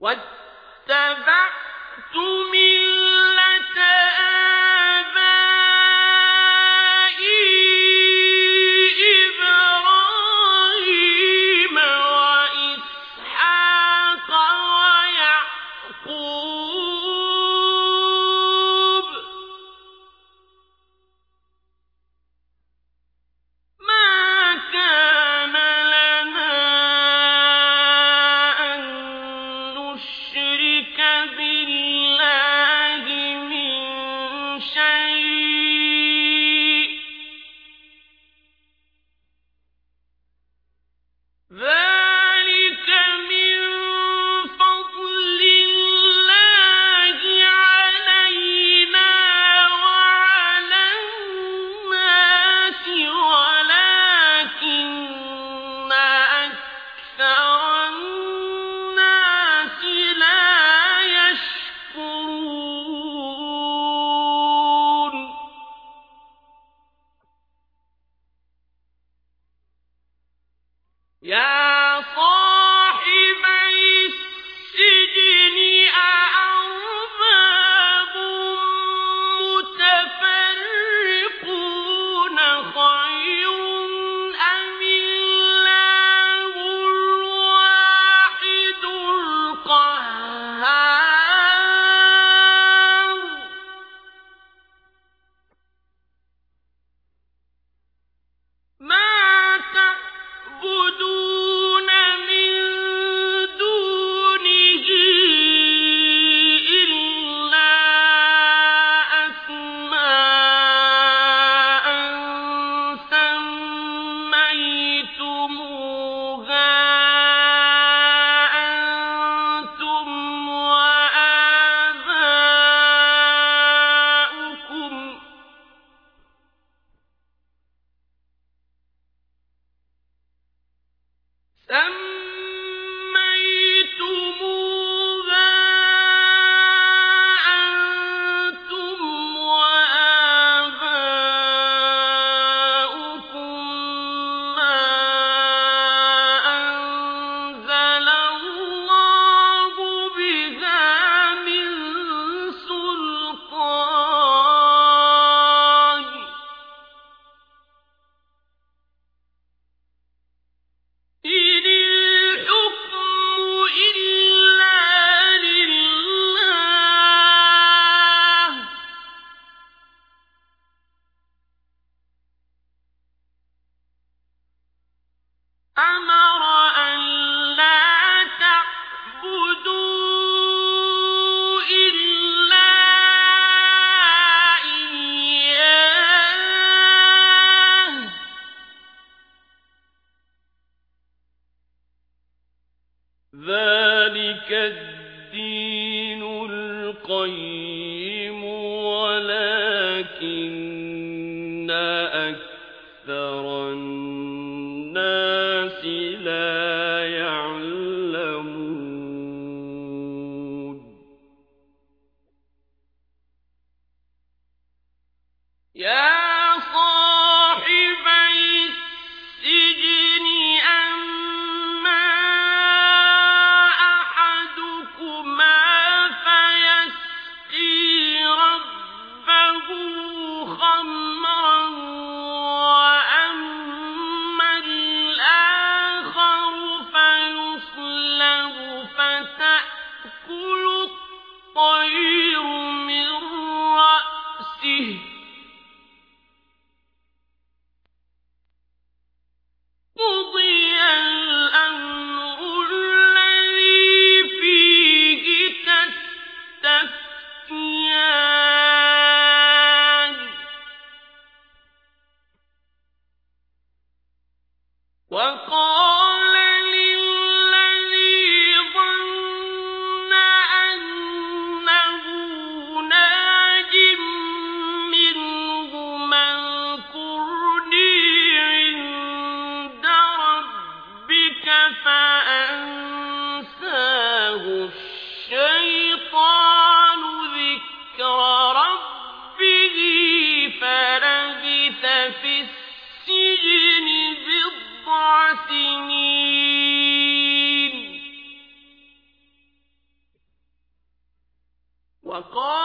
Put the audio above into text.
واتبعت ملة بِكَ ذلك الدين القيم ولكن وقال فقال